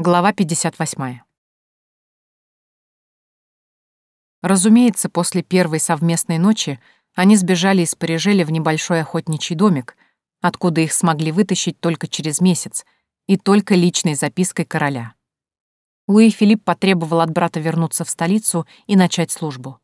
Глава 58. Разумеется, после первой совместной ночи они сбежали из Парижеля в небольшой охотничий домик, откуда их смогли вытащить только через месяц и только личной запиской короля. Луи Филипп потребовал от брата вернуться в столицу и начать службу.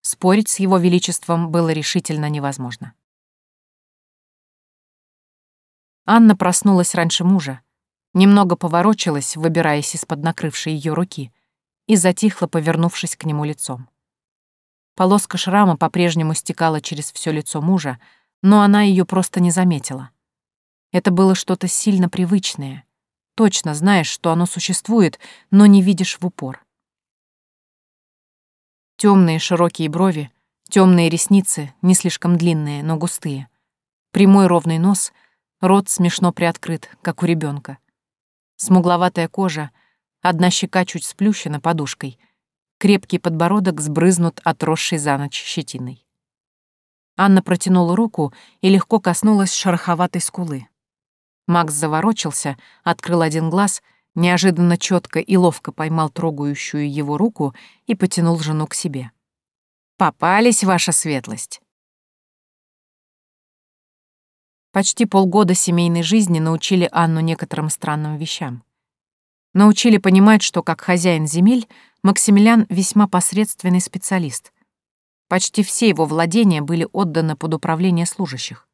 Спорить с его величеством было решительно невозможно. Анна проснулась раньше мужа, немного поворочилась, выбираясь из-под накрывшей ее руки, и затихла, повернувшись к нему лицом. Полоска шрама по-прежнему стекала через все лицо мужа, но она ее просто не заметила. Это было что-то сильно привычное. Точно знаешь, что оно существует, но не видишь в упор. Темные широкие брови, темные ресницы, не слишком длинные, но густые. Прямой ровный нос, рот смешно приоткрыт, как у ребенка. Смугловатая кожа, одна щека чуть сплющена подушкой, крепкий подбородок сбрызнут отросшей за ночь щетиной. Анна протянула руку и легко коснулась шероховатой скулы. Макс заворочился, открыл один глаз, неожиданно четко и ловко поймал трогающую его руку и потянул жену к себе. «Попались, ваша светлость!» Почти полгода семейной жизни научили Анну некоторым странным вещам. Научили понимать, что как хозяин земель Максимилиан весьма посредственный специалист. Почти все его владения были отданы под управление служащих.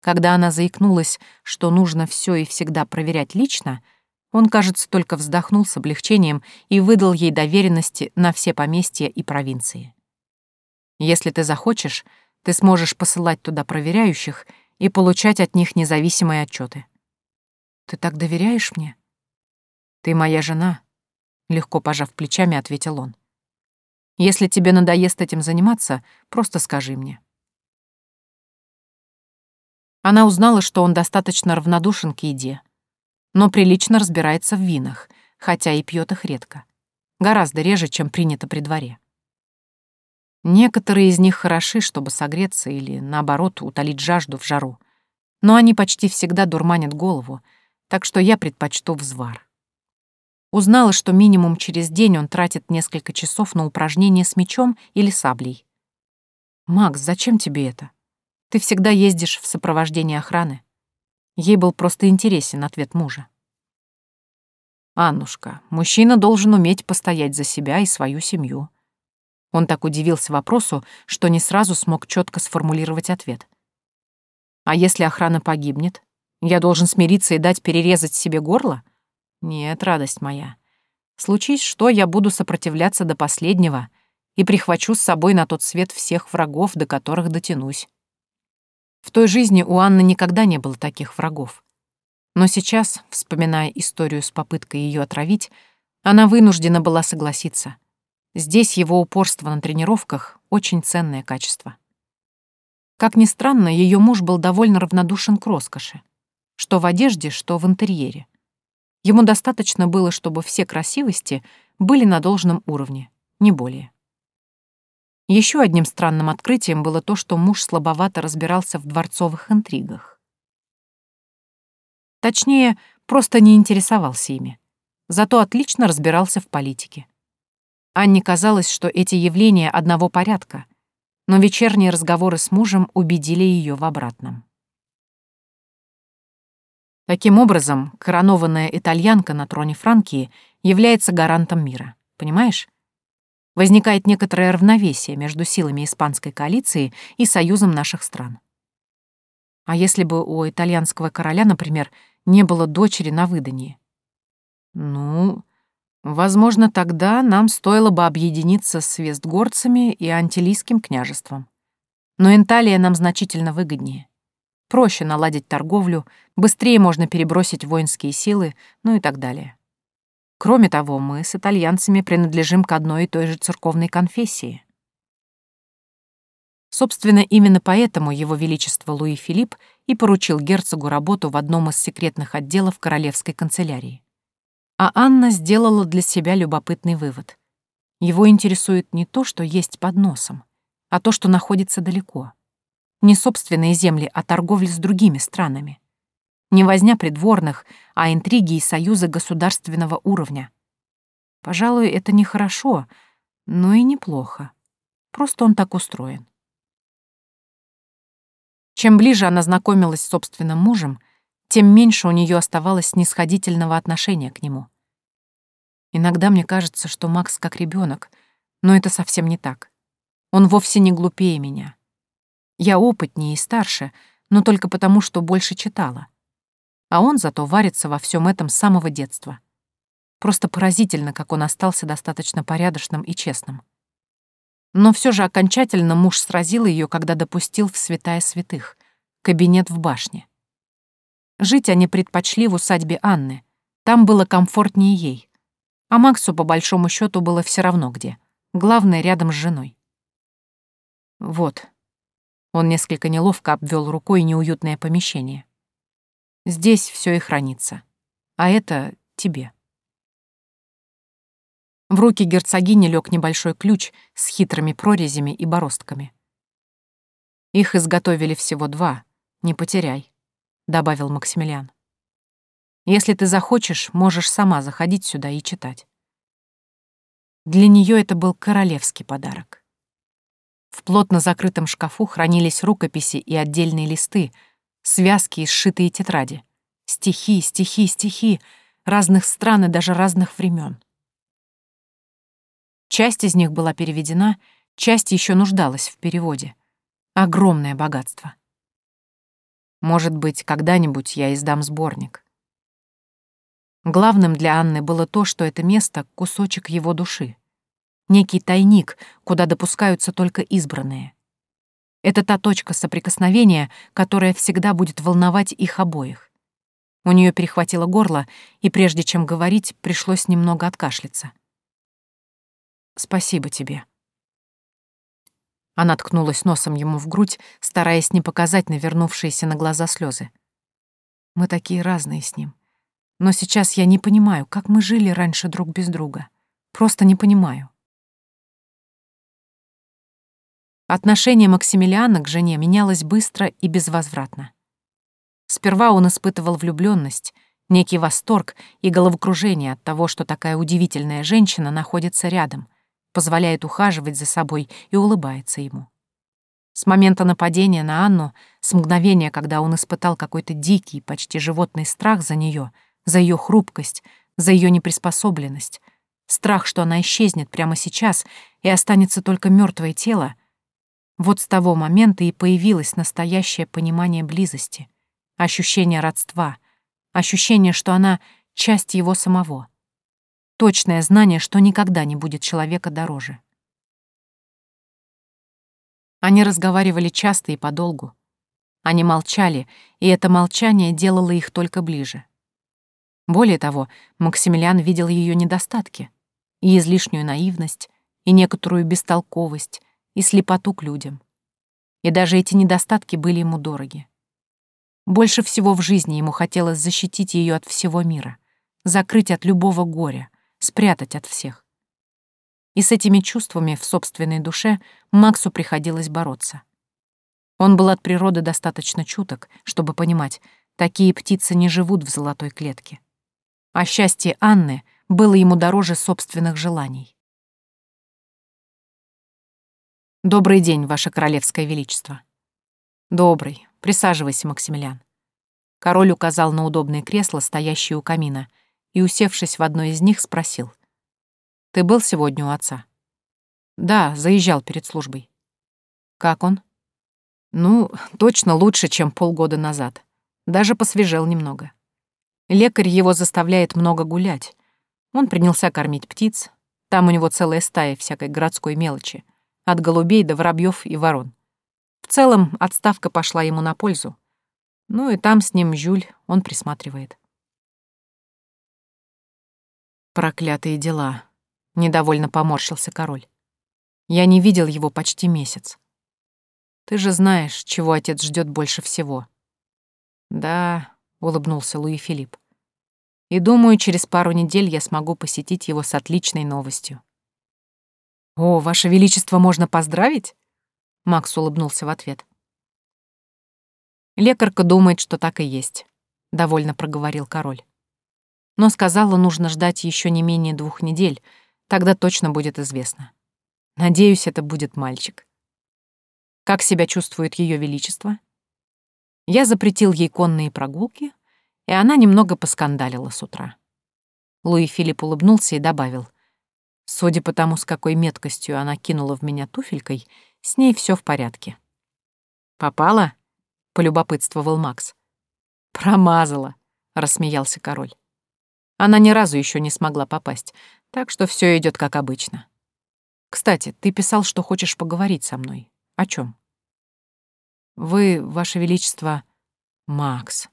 Когда она заикнулась, что нужно все и всегда проверять лично, он, кажется, только вздохнул с облегчением и выдал ей доверенности на все поместья и провинции. Если ты захочешь, ты сможешь посылать туда проверяющих — и получать от них независимые отчеты. «Ты так доверяешь мне?» «Ты моя жена», — легко пожав плечами, ответил он. «Если тебе надоест этим заниматься, просто скажи мне». Она узнала, что он достаточно равнодушен к еде, но прилично разбирается в винах, хотя и пьет их редко. Гораздо реже, чем принято при дворе. Некоторые из них хороши, чтобы согреться или, наоборот, утолить жажду в жару. Но они почти всегда дурманят голову, так что я предпочту взвар. Узнала, что минимум через день он тратит несколько часов на упражнения с мечом или саблей. «Макс, зачем тебе это? Ты всегда ездишь в сопровождении охраны». Ей был просто интересен ответ мужа. «Аннушка, мужчина должен уметь постоять за себя и свою семью», он так удивился вопросу, что не сразу смог четко сформулировать ответ. «А если охрана погибнет? Я должен смириться и дать перерезать себе горло? Нет, радость моя. Случись что, я буду сопротивляться до последнего и прихвачу с собой на тот свет всех врагов, до которых дотянусь. В той жизни у Анны никогда не было таких врагов. Но сейчас, вспоминая историю с попыткой ее отравить, она вынуждена была согласиться — Здесь его упорство на тренировках — очень ценное качество. Как ни странно, ее муж был довольно равнодушен к роскоши. Что в одежде, что в интерьере. Ему достаточно было, чтобы все красивости были на должном уровне, не более. Еще одним странным открытием было то, что муж слабовато разбирался в дворцовых интригах. Точнее, просто не интересовался ими. Зато отлично разбирался в политике. Анне казалось, что эти явления одного порядка, но вечерние разговоры с мужем убедили ее в обратном. Таким образом, коронованная итальянка на троне Франкии является гарантом мира, понимаешь? Возникает некоторое равновесие между силами испанской коалиции и союзом наших стран. А если бы у итальянского короля, например, не было дочери на выдании? Ну, Возможно, тогда нам стоило бы объединиться с вестгорцами и антилийским княжеством. Но Инталия нам значительно выгоднее. Проще наладить торговлю, быстрее можно перебросить воинские силы, ну и так далее. Кроме того, мы с итальянцами принадлежим к одной и той же церковной конфессии. Собственно, именно поэтому его величество Луи Филипп и поручил герцогу работу в одном из секретных отделов королевской канцелярии. А Анна сделала для себя любопытный вывод. Его интересует не то, что есть под носом, а то, что находится далеко. Не собственные земли, а торговля с другими странами. Не возня придворных, а интриги и союзы государственного уровня. Пожалуй, это нехорошо, но и неплохо. Просто он так устроен. Чем ближе она знакомилась с собственным мужем, тем меньше у нее оставалось снисходительного отношения к нему. Иногда мне кажется, что Макс как ребенок, но это совсем не так. Он вовсе не глупее меня. Я опытнее и старше, но только потому, что больше читала. А он зато варится во всем этом с самого детства. Просто поразительно, как он остался достаточно порядочным и честным. Но все же окончательно муж сразил ее, когда допустил в святая святых — кабинет в башне. Жить они предпочли в усадьбе Анны. Там было комфортнее ей. А Максу, по большому счету, было все равно где. Главное, рядом с женой. Вот. Он несколько неловко обвел рукой неуютное помещение. Здесь все и хранится. А это тебе. В руки герцогини лег небольшой ключ с хитрыми прорезями и бороздками. «Их изготовили всего два, не потеряй», — добавил Максимилиан. «Если ты захочешь, можешь сама заходить сюда и читать». Для нее это был королевский подарок. В плотно закрытом шкафу хранились рукописи и отдельные листы, связки и сшитые тетради, стихи, стихи, стихи разных стран и даже разных времен. Часть из них была переведена, часть еще нуждалась в переводе. Огромное богатство. Может быть, когда-нибудь я издам сборник. Главным для Анны было то, что это место — кусочек его души. Некий тайник, куда допускаются только избранные. Это та точка соприкосновения, которая всегда будет волновать их обоих. У нее перехватило горло, и прежде чем говорить, пришлось немного откашляться. Спасибо тебе». Она ткнулась носом ему в грудь, стараясь не показать навернувшиеся на глаза слезы. Мы такие разные с ним. Но сейчас я не понимаю, как мы жили раньше друг без друга. Просто не понимаю. Отношение Максимилиана к жене менялось быстро и безвозвратно. Сперва он испытывал влюблённость, некий восторг и головокружение от того, что такая удивительная женщина находится рядом, позволяет ухаживать за собой и улыбается ему. С момента нападения на Анну, с мгновения, когда он испытал какой-то дикий, почти животный страх за нее, за ее хрупкость, за ее неприспособленность, страх, что она исчезнет прямо сейчас и останется только мертвое тело, вот с того момента и появилось настоящее понимание близости, ощущение родства, ощущение, что она — часть его самого — Точное знание, что никогда не будет человека дороже. Они разговаривали часто и подолгу. Они молчали, и это молчание делало их только ближе. Более того, Максимилиан видел ее недостатки, и излишнюю наивность, и некоторую бестолковость, и слепоту к людям. И даже эти недостатки были ему дороги. Больше всего в жизни ему хотелось защитить ее от всего мира, закрыть от любого горя, спрятать от всех. И с этими чувствами в собственной душе Максу приходилось бороться. Он был от природы достаточно чуток, чтобы понимать, такие птицы не живут в золотой клетке. А счастье Анны было ему дороже собственных желаний. «Добрый день, Ваше Королевское Величество». «Добрый. Присаживайся, Максимилиан». Король указал на удобное кресло, стоящее у камина — и, усевшись в одно из них, спросил. «Ты был сегодня у отца?» «Да, заезжал перед службой». «Как он?» «Ну, точно лучше, чем полгода назад. Даже посвежел немного. Лекарь его заставляет много гулять. Он принялся кормить птиц. Там у него целая стая всякой городской мелочи. От голубей до воробьев и ворон. В целом, отставка пошла ему на пользу. Ну и там с ним Жюль, он присматривает. Проклятые дела. Недовольно поморщился король. Я не видел его почти месяц. Ты же знаешь, чего отец ждет больше всего. Да, улыбнулся Луи Филипп. И думаю, через пару недель я смогу посетить его с отличной новостью. О, ваше величество, можно поздравить? Макс улыбнулся в ответ. Лекарка думает, что так и есть. довольно проговорил король. Но сказала, нужно ждать еще не менее двух недель, тогда точно будет известно. Надеюсь, это будет мальчик. Как себя чувствует Ее Величество? Я запретил ей конные прогулки, и она немного поскандалила с утра. Луи Филипп улыбнулся и добавил. Судя по тому, с какой меткостью она кинула в меня туфелькой, с ней все в порядке. «Попала?» — полюбопытствовал Макс. «Промазала», — рассмеялся король. Она ни разу еще не смогла попасть, так что все идет как обычно. Кстати, ты писал, что хочешь поговорить со мной. О чем? Вы, Ваше Величество, Макс.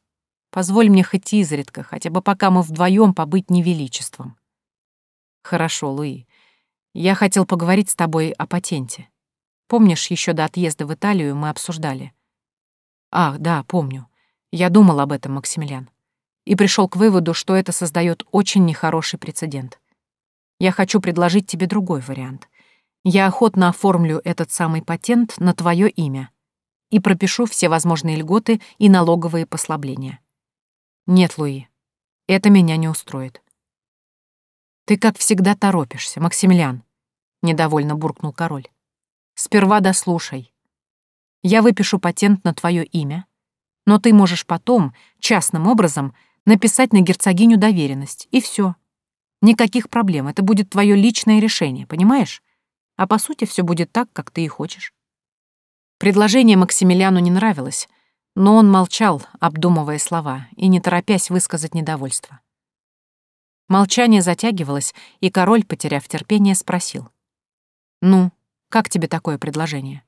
Позволь мне хоть изредка, хотя бы пока мы вдвоем побыть невеличеством. Хорошо, Луи. Я хотел поговорить с тобой о патенте. Помнишь, еще до отъезда в Италию мы обсуждали? Ах, да, помню. Я думал об этом, Максимилиан. И пришел к выводу, что это создает очень нехороший прецедент. Я хочу предложить тебе другой вариант. Я охотно оформлю этот самый патент на твое имя и пропишу все возможные льготы и налоговые послабления. Нет, Луи, это меня не устроит. Ты, как всегда, торопишься, Максимилиан, — недовольно буркнул король. Сперва дослушай. Я выпишу патент на твое имя, но ты можешь потом, частным образом, написать на герцогиню доверенность, и все. Никаких проблем, это будет твое личное решение, понимаешь? А по сути все будет так, как ты и хочешь. Предложение Максимилиану не нравилось, но он молчал, обдумывая слова и не торопясь высказать недовольство. Молчание затягивалось, и король, потеряв терпение, спросил. «Ну, как тебе такое предложение?»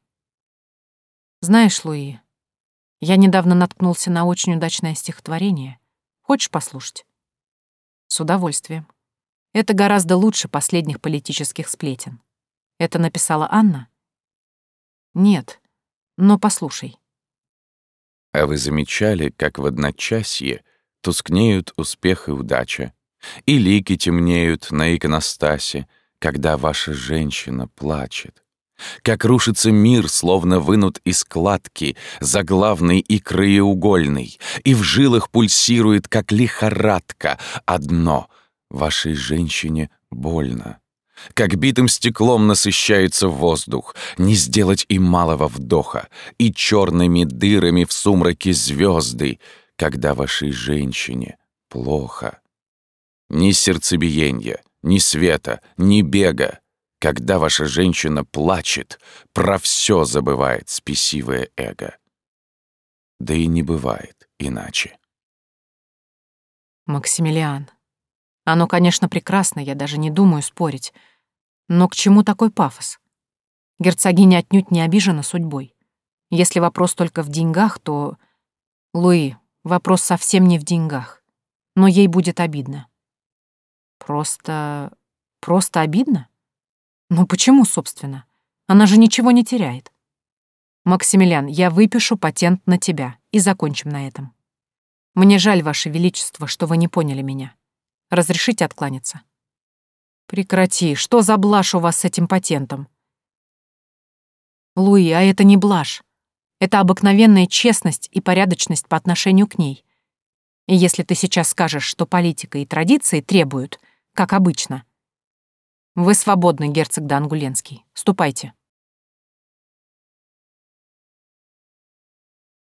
«Знаешь, Луи, я недавно наткнулся на очень удачное стихотворение. Хочешь послушать?» «С удовольствием. Это гораздо лучше последних политических сплетен. Это написала Анна? Нет, но послушай. А вы замечали, как в одночасье тускнеют успех и удача, и лики темнеют на иконостасе, когда ваша женщина плачет? Как рушится мир, словно вынут из кладки, заглавный и краеугольный, и в жилах пульсирует, как лихорадка, одно — вашей женщине больно как битым стеклом насыщается воздух, не сделать и малого вдоха, и черными дырами в сумраке звезды, когда вашей женщине плохо. Ни сердцебиения, ни света, ни бега, когда ваша женщина плачет, про все забывает спесивое эго. Да и не бывает иначе. Максимилиан, оно, конечно, прекрасно, я даже не думаю спорить, но к чему такой пафос? Герцогиня отнюдь не обижена судьбой. Если вопрос только в деньгах, то... Луи, вопрос совсем не в деньгах. Но ей будет обидно. Просто... просто обидно? Ну почему, собственно? Она же ничего не теряет. Максимилиан, я выпишу патент на тебя и закончим на этом. Мне жаль, Ваше Величество, что вы не поняли меня. Разрешите откланяться? Прекрати, что за блажь у вас с этим патентом? Луи, а это не блажь. Это обыкновенная честность и порядочность по отношению к ней. И если ты сейчас скажешь, что политика и традиции требуют, как обычно. Вы свободны, герцог Дангуленский. Ступайте.